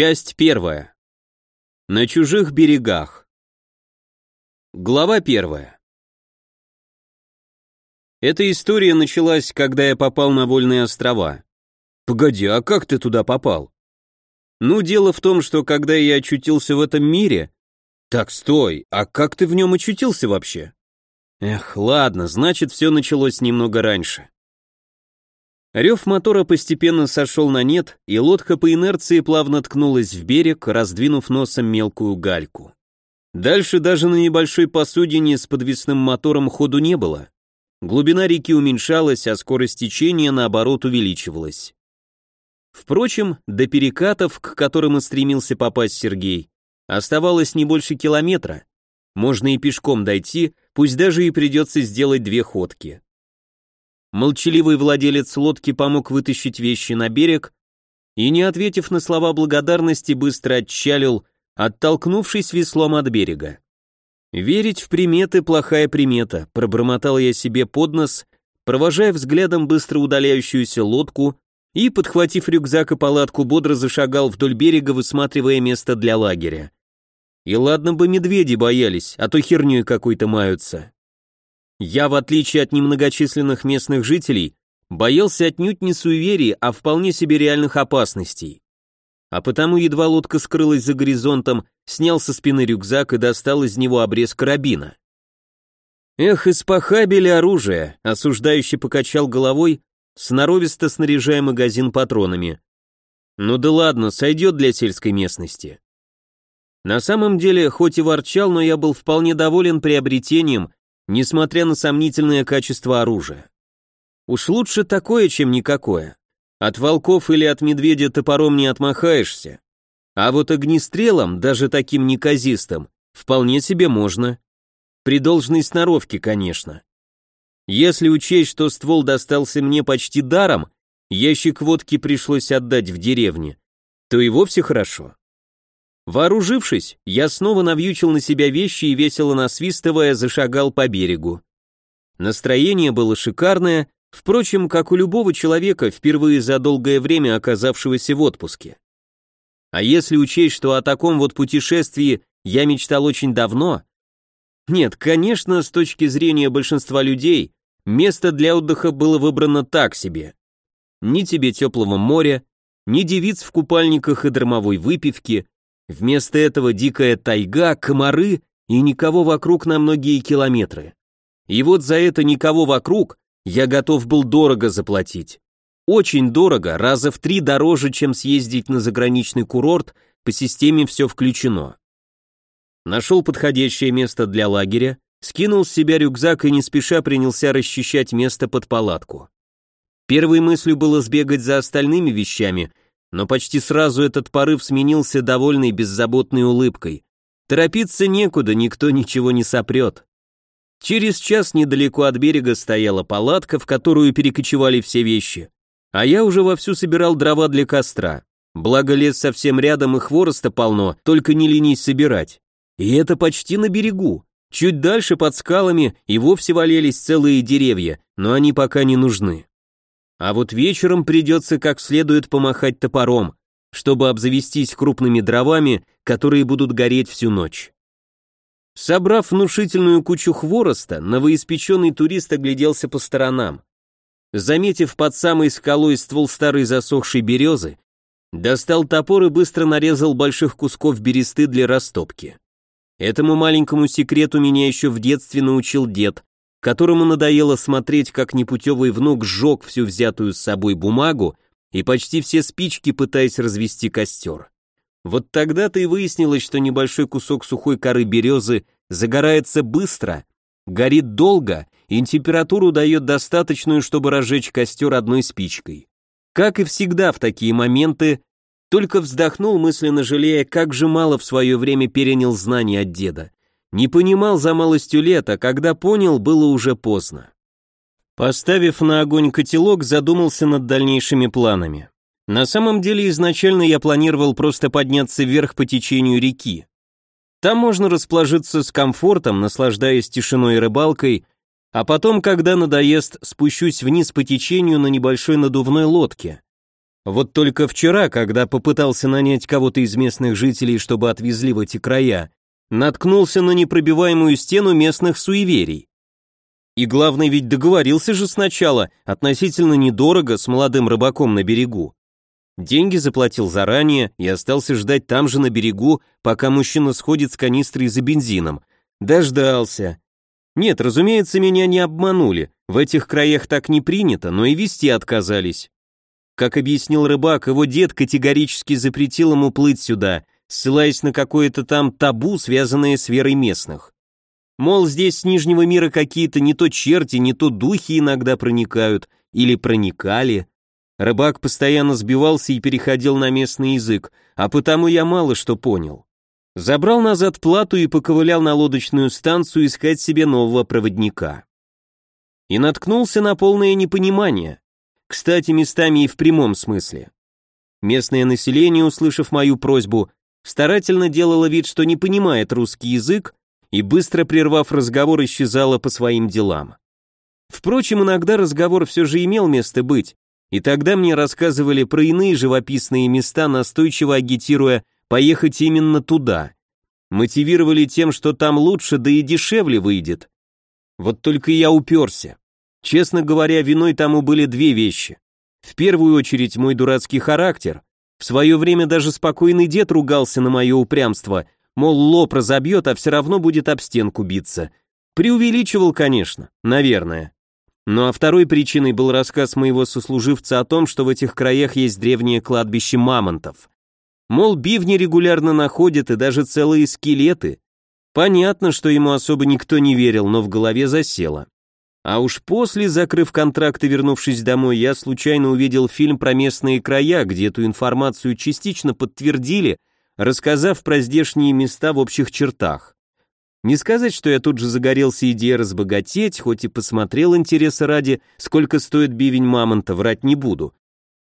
Часть первая. На чужих берегах. Глава первая. Эта история началась, когда я попал на Вольные острова. Погоди, а как ты туда попал? Ну, дело в том, что когда я очутился в этом мире... Так, стой, а как ты в нем очутился вообще? Эх, ладно, значит, все началось немного раньше. Рев мотора постепенно сошел на нет, и лодка по инерции плавно ткнулась в берег, раздвинув носом мелкую гальку. Дальше даже на небольшой посудине с подвесным мотором ходу не было. Глубина реки уменьшалась, а скорость течения, наоборот, увеличивалась. Впрочем, до перекатов, к которым и стремился попасть Сергей, оставалось не больше километра. Можно и пешком дойти, пусть даже и придется сделать две ходки. Молчаливый владелец лодки помог вытащить вещи на берег и, не ответив на слова благодарности, быстро отчалил, оттолкнувшись веслом от берега. «Верить в приметы – плохая примета», – пробормотал я себе под нос, провожая взглядом быстро удаляющуюся лодку и, подхватив рюкзак и палатку, бодро зашагал вдоль берега, высматривая место для лагеря. И ладно бы медведи боялись, а то херню какой-то маются. Я, в отличие от немногочисленных местных жителей, боялся отнюдь не суеверий, а вполне себе реальных опасностей. А потому едва лодка скрылась за горизонтом, снял со спины рюкзак и достал из него обрез карабина. Эх, испохабили оружие, осуждающий покачал головой, сноровисто снаряжая магазин патронами. Ну да ладно, сойдет для сельской местности. На самом деле, хоть и ворчал, но я был вполне доволен приобретением несмотря на сомнительное качество оружия. Уж лучше такое, чем никакое. От волков или от медведя топором не отмахаешься. А вот огнестрелом, даже таким неказистым, вполне себе можно. При должной сноровке, конечно. Если учесть, что ствол достался мне почти даром, ящик водки пришлось отдать в деревне, то и вовсе хорошо. Вооружившись, я снова навьючил на себя вещи и весело насвистывая зашагал по берегу. Настроение было шикарное, впрочем, как у любого человека, впервые за долгое время оказавшегося в отпуске. А если учесть, что о таком вот путешествии я мечтал очень давно, нет, конечно, с точки зрения большинства людей, место для отдыха было выбрано так себе. Ни тебе теплого моря, ни девиц в купальниках и дармовой выпивки, Вместо этого дикая тайга, комары и никого вокруг на многие километры. И вот за это никого вокруг я готов был дорого заплатить. Очень дорого, раза в три дороже, чем съездить на заграничный курорт, по системе все включено. Нашел подходящее место для лагеря, скинул с себя рюкзак и не спеша принялся расчищать место под палатку. Первой мыслью было сбегать за остальными вещами, но почти сразу этот порыв сменился довольной беззаботной улыбкой. Торопиться некуда, никто ничего не сопрет. Через час недалеко от берега стояла палатка, в которую перекочевали все вещи. А я уже вовсю собирал дрова для костра. Благо лес совсем рядом и хвороста полно, только не ленись собирать. И это почти на берегу. Чуть дальше под скалами и вовсе валялись целые деревья, но они пока не нужны. А вот вечером придется как следует помахать топором, чтобы обзавестись крупными дровами, которые будут гореть всю ночь. Собрав внушительную кучу хвороста, новоиспеченный турист огляделся по сторонам. Заметив под самой скалой ствол старой засохшей березы, достал топор и быстро нарезал больших кусков бересты для растопки. Этому маленькому секрету меня еще в детстве научил дед, которому надоело смотреть, как непутевый внук сжег всю взятую с собой бумагу и почти все спички, пытаясь развести костер. Вот тогда-то и выяснилось, что небольшой кусок сухой коры березы загорается быстро, горит долго и температуру дает достаточную, чтобы разжечь костер одной спичкой. Как и всегда в такие моменты, только вздохнул, мысленно жалея, как же мало в свое время перенял знания от деда. Не понимал за малостью лет, а когда понял, было уже поздно. Поставив на огонь котелок, задумался над дальнейшими планами. На самом деле изначально я планировал просто подняться вверх по течению реки. Там можно расположиться с комфортом, наслаждаясь тишиной и рыбалкой, а потом, когда надоест, спущусь вниз по течению на небольшой надувной лодке. Вот только вчера, когда попытался нанять кого-то из местных жителей, чтобы отвезли в эти края, наткнулся на непробиваемую стену местных суеверий. И главное, ведь договорился же сначала, относительно недорого, с молодым рыбаком на берегу. Деньги заплатил заранее и остался ждать там же на берегу, пока мужчина сходит с канистрой за бензином. Дождался. Нет, разумеется, меня не обманули. В этих краях так не принято, но и вести отказались. Как объяснил рыбак, его дед категорически запретил ему плыть сюда, ссылаясь на какое-то там табу, связанное с верой местных. Мол, здесь с Нижнего мира какие-то не то черти, не то духи иногда проникают, или проникали. Рыбак постоянно сбивался и переходил на местный язык, а потому я мало что понял. Забрал назад плату и поковылял на лодочную станцию искать себе нового проводника. И наткнулся на полное непонимание. Кстати, местами и в прямом смысле. Местное население, услышав мою просьбу, старательно делало вид, что не понимает русский язык, и быстро прервав разговор, исчезало по своим делам. Впрочем, иногда разговор все же имел место быть, и тогда мне рассказывали про иные живописные места, настойчиво агитируя поехать именно туда. Мотивировали тем, что там лучше, да и дешевле выйдет. Вот только я уперся. Честно говоря, виной тому были две вещи. В первую очередь мой дурацкий характер. В свое время даже спокойный дед ругался на мое упрямство, мол, лоб разобьет, а все равно будет об стенку биться. Преувеличивал, конечно, наверное. Ну а второй причиной был рассказ моего сослуживца о том, что в этих краях есть древнее кладбище мамонтов. Мол, бивни регулярно находят и даже целые скелеты. Понятно, что ему особо никто не верил, но в голове засело. А уж после, закрыв контракт и вернувшись домой, я случайно увидел фильм про местные края, где эту информацию частично подтвердили, рассказав про здешние места в общих чертах. Не сказать, что я тут же загорелся идеей разбогатеть, хоть и посмотрел интереса ради, сколько стоит бивень мамонта, врать не буду.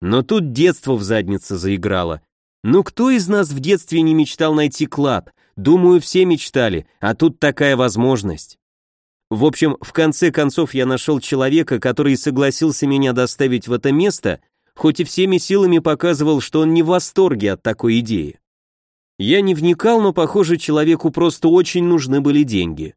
Но тут детство в заднице заиграло. Ну кто из нас в детстве не мечтал найти клад? Думаю, все мечтали, а тут такая возможность. В общем, в конце концов я нашел человека, который согласился меня доставить в это место, хоть и всеми силами показывал, что он не в восторге от такой идеи. Я не вникал, но, похоже, человеку просто очень нужны были деньги.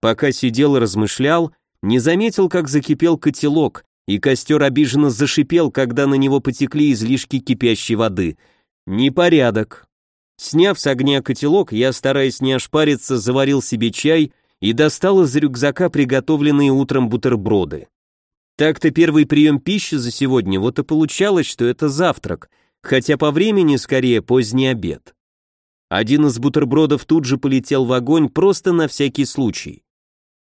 Пока сидел и размышлял, не заметил, как закипел котелок, и костер обиженно зашипел, когда на него потекли излишки кипящей воды. Непорядок. Сняв с огня котелок, я, стараясь не ошпариться, заварил себе чай и достал из рюкзака приготовленные утром бутерброды. Так-то первый прием пищи за сегодня, вот и получалось, что это завтрак, хотя по времени скорее поздний обед. Один из бутербродов тут же полетел в огонь просто на всякий случай.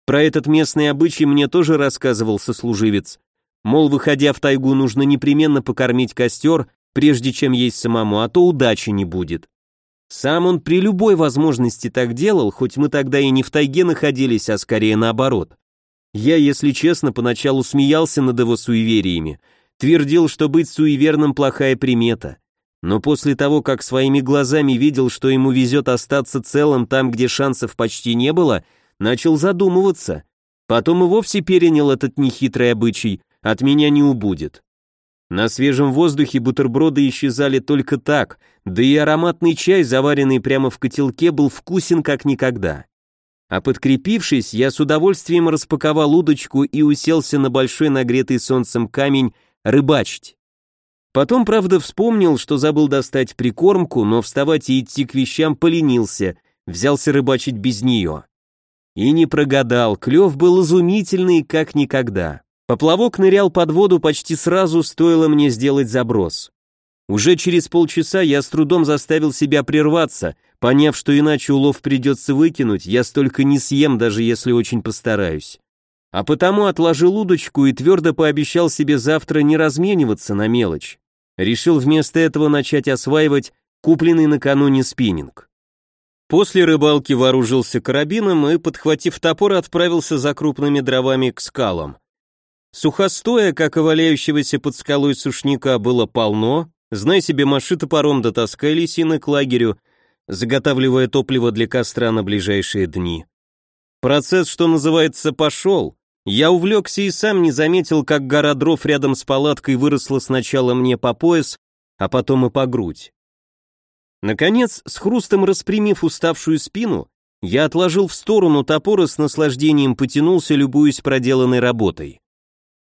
Про этот местный обычай мне тоже рассказывал сослуживец. Мол, выходя в тайгу, нужно непременно покормить костер, прежде чем есть самому, а то удачи не будет. Сам он при любой возможности так делал, хоть мы тогда и не в тайге находились, а скорее наоборот. Я, если честно, поначалу смеялся над его суевериями, твердил, что быть суеверным плохая примета. Но после того, как своими глазами видел, что ему везет остаться целым там, где шансов почти не было, начал задумываться. Потом и вовсе перенял этот нехитрый обычай, от меня не убудет. На свежем воздухе бутерброды исчезали только так, да и ароматный чай, заваренный прямо в котелке, был вкусен как никогда. А подкрепившись, я с удовольствием распаковал удочку и уселся на большой нагретый солнцем камень рыбачить. Потом, правда, вспомнил, что забыл достать прикормку, но вставать и идти к вещам поленился, взялся рыбачить без нее. И не прогадал, клев был изумительный, как никогда. Поплавок нырял под воду почти сразу, стоило мне сделать заброс. Уже через полчаса я с трудом заставил себя прерваться, поняв, что иначе улов придется выкинуть, я столько не съем, даже если очень постараюсь. А потому отложил удочку и твердо пообещал себе завтра не размениваться на мелочь. Решил вместо этого начать осваивать купленный накануне спиннинг. После рыбалки вооружился карабином и, подхватив топор, отправился за крупными дровами к скалам. Сухостоя, как и валяющегося под скалой сушняка, было полно, знай себе, маши топором до таскай лисины к лагерю, заготавливая топливо для костра на ближайшие дни. Процесс, что называется, пошел, Я увлекся и сам не заметил, как гора дров рядом с палаткой выросла сначала мне по пояс, а потом и по грудь. Наконец, с хрустом распрямив уставшую спину, я отложил в сторону топор и с наслаждением потянулся, любуясь проделанной работой.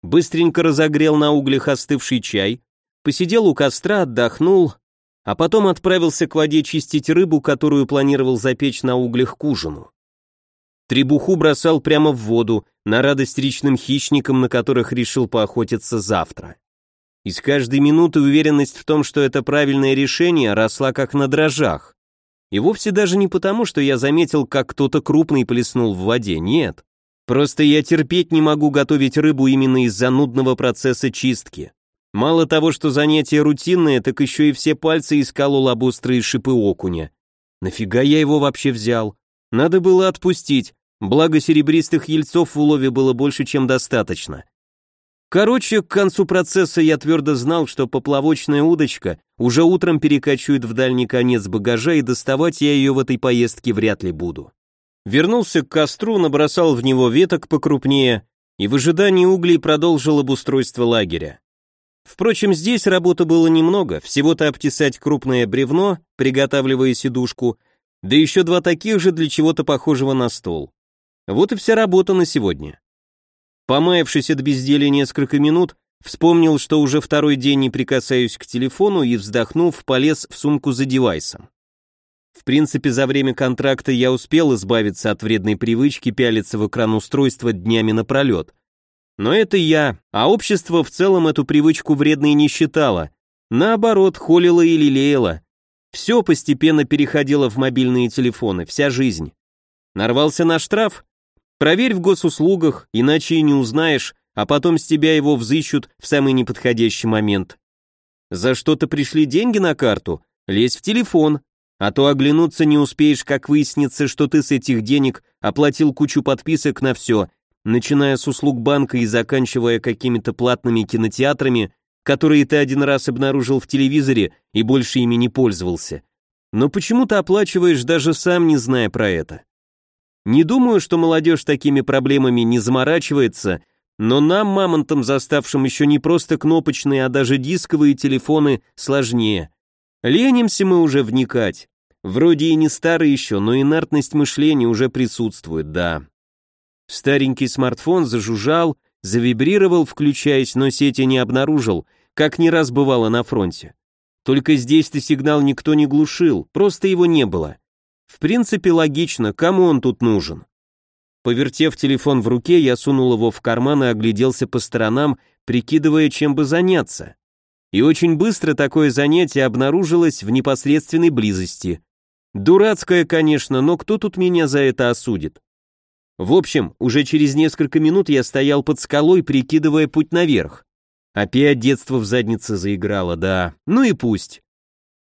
Быстренько разогрел на углях остывший чай, посидел у костра, отдохнул, а потом отправился к воде чистить рыбу, которую планировал запечь на углях к ужину. Требуху бросал прямо в воду, на радость речным хищникам, на которых решил поохотиться завтра. И с каждой минуты уверенность в том, что это правильное решение, росла как на дрожжах. И вовсе даже не потому, что я заметил, как кто-то крупный плеснул в воде, нет. Просто я терпеть не могу готовить рыбу именно из-за нудного процесса чистки. Мало того, что занятие рутинное, так еще и все пальцы исколол об острые шипы окуня. Нафига я его вообще взял? Надо было отпустить, благо серебристых ельцов в улове было больше, чем достаточно. Короче, к концу процесса я твердо знал, что поплавочная удочка уже утром перекочует в дальний конец багажа, и доставать я ее в этой поездке вряд ли буду. Вернулся к костру, набросал в него веток покрупнее и в ожидании углей продолжил обустройство лагеря. Впрочем, здесь работы было немного, всего-то обтесать крупное бревно, приготавливая сидушку, да еще два таких же для чего-то похожего на стол. Вот и вся работа на сегодня. Помаявшись от безделия несколько минут, вспомнил, что уже второй день не прикасаюсь к телефону и, вздохнув, полез в сумку за девайсом. В принципе, за время контракта я успел избавиться от вредной привычки пялиться в экран устройства днями напролет, но это я, а общество в целом эту привычку вредной не считало. Наоборот, холило и лелеяло. Все постепенно переходило в мобильные телефоны, вся жизнь. Нарвался на штраф? Проверь в госуслугах, иначе и не узнаешь, а потом с тебя его взыщут в самый неподходящий момент. За что-то пришли деньги на карту? Лезь в телефон, а то оглянуться не успеешь, как выяснится, что ты с этих денег оплатил кучу подписок на все, начиная с услуг банка и заканчивая какими-то платными кинотеатрами, которые ты один раз обнаружил в телевизоре и больше ими не пользовался. Но почему ты оплачиваешь, даже сам не зная про это? Не думаю, что молодежь такими проблемами не заморачивается, но нам, мамонтам, заставшим еще не просто кнопочные, а даже дисковые телефоны, сложнее. Ленимся мы уже вникать. Вроде и не старый еще, но инертность мышления уже присутствует, да. Старенький смартфон зажужжал, завибрировал, включаясь, но сети не обнаружил, как не раз бывало на фронте. Только здесь-то сигнал никто не глушил, просто его не было. В принципе, логично, кому он тут нужен? Повертев телефон в руке, я сунул его в карман и огляделся по сторонам, прикидывая, чем бы заняться. И очень быстро такое занятие обнаружилось в непосредственной близости. Дурацкое, конечно, но кто тут меня за это осудит? В общем, уже через несколько минут я стоял под скалой, прикидывая путь наверх. Опять детство в заднице заиграло, да. Ну и пусть.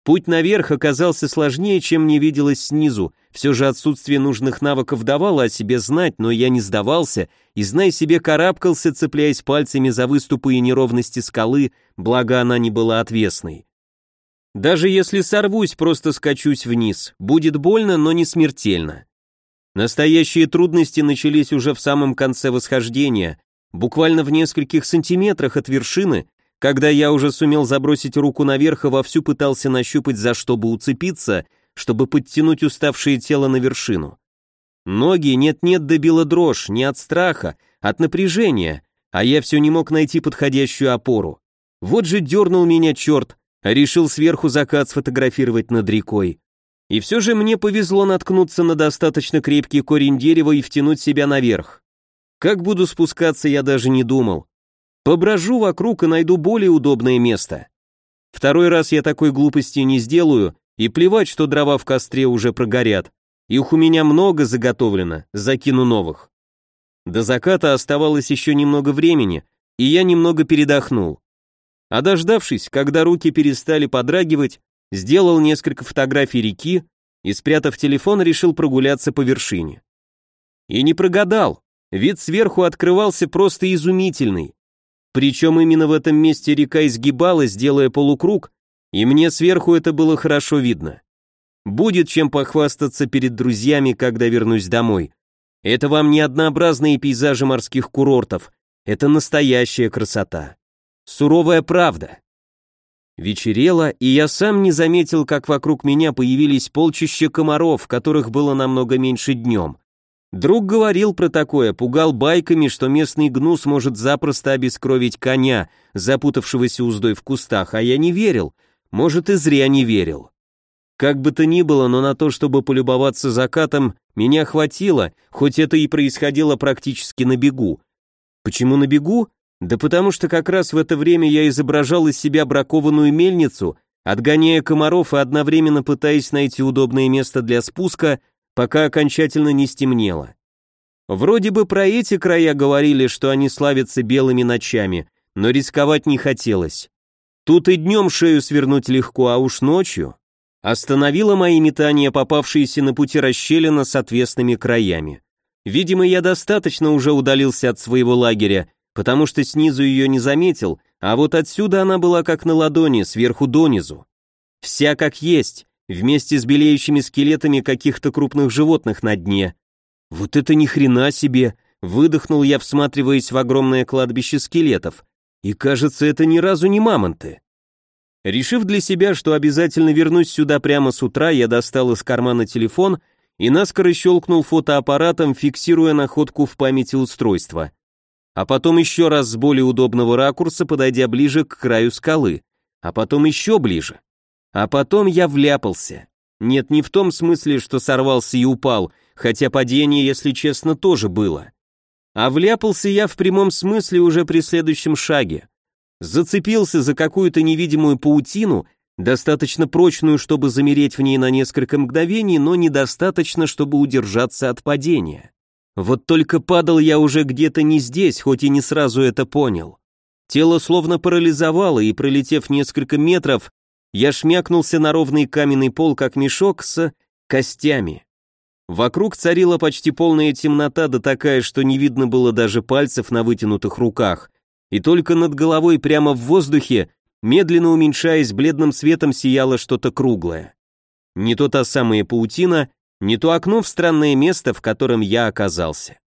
Путь наверх оказался сложнее, чем мне виделось снизу. Все же отсутствие нужных навыков давало о себе знать, но я не сдавался и, зная себе, карабкался, цепляясь пальцами за выступы и неровности скалы, благо она не была отвесной. Даже если сорвусь, просто скачусь вниз. Будет больно, но не смертельно. Настоящие трудности начались уже в самом конце восхождения, буквально в нескольких сантиметрах от вершины, когда я уже сумел забросить руку наверх и вовсю пытался нащупать за что бы уцепиться, чтобы подтянуть уставшее тело на вершину. Ноги нет-нет добила дрожь, не от страха, от напряжения, а я все не мог найти подходящую опору. Вот же дернул меня черт, решил сверху закат сфотографировать над рекой. И все же мне повезло наткнуться на достаточно крепкий корень дерева и втянуть себя наверх. Как буду спускаться, я даже не думал. Поброжу вокруг и найду более удобное место. Второй раз я такой глупости не сделаю, и плевать, что дрова в костре уже прогорят. Их у меня много заготовлено, закину новых. До заката оставалось еще немного времени, и я немного передохнул. А дождавшись, когда руки перестали подрагивать, сделал несколько фотографий реки и, спрятав телефон, решил прогуляться по вершине. И не прогадал, вид сверху открывался просто изумительный. Причем именно в этом месте река изгибалась, делая полукруг, и мне сверху это было хорошо видно. Будет чем похвастаться перед друзьями, когда вернусь домой. Это вам не однообразные пейзажи морских курортов, это настоящая красота. Суровая правда. Вечерело, и я сам не заметил, как вокруг меня появились полчища комаров, которых было намного меньше днем. Друг говорил про такое, пугал байками, что местный гнус может запросто обескровить коня, запутавшегося уздой в кустах, а я не верил, может и зря не верил. Как бы то ни было, но на то, чтобы полюбоваться закатом, меня хватило, хоть это и происходило практически на бегу. Почему на бегу? Да потому что как раз в это время я изображал из себя бракованную мельницу, отгоняя комаров и одновременно пытаясь найти удобное место для спуска, пока окончательно не стемнело. Вроде бы про эти края говорили, что они славятся белыми ночами, но рисковать не хотелось. Тут и днем шею свернуть легко, а уж ночью. Остановила мои метания, попавшиеся на пути расщелина с отвесными краями. Видимо, я достаточно уже удалился от своего лагеря, потому что снизу ее не заметил, а вот отсюда она была как на ладони, сверху донизу. Вся как есть, вместе с белеющими скелетами каких-то крупных животных на дне. Вот это ни хрена себе, выдохнул я, всматриваясь в огромное кладбище скелетов. И кажется, это ни разу не мамонты. Решив для себя, что обязательно вернусь сюда прямо с утра, я достал из кармана телефон и наскоро щелкнул фотоаппаратом, фиксируя находку в памяти устройства а потом еще раз с более удобного ракурса, подойдя ближе к краю скалы, а потом еще ближе. А потом я вляпался. Нет, не в том смысле, что сорвался и упал, хотя падение, если честно, тоже было. А вляпался я в прямом смысле уже при следующем шаге. Зацепился за какую-то невидимую паутину, достаточно прочную, чтобы замереть в ней на несколько мгновений, но недостаточно, чтобы удержаться от падения. Вот только падал я уже где-то не здесь, хоть и не сразу это понял. Тело словно парализовало, и, пролетев несколько метров, я шмякнулся на ровный каменный пол, как мешок с костями. Вокруг царила почти полная темнота, да такая, что не видно было даже пальцев на вытянутых руках, и только над головой прямо в воздухе, медленно уменьшаясь бледным светом, сияло что-то круглое. Не то та самая паутина, не то окно в странное место, в котором я оказался.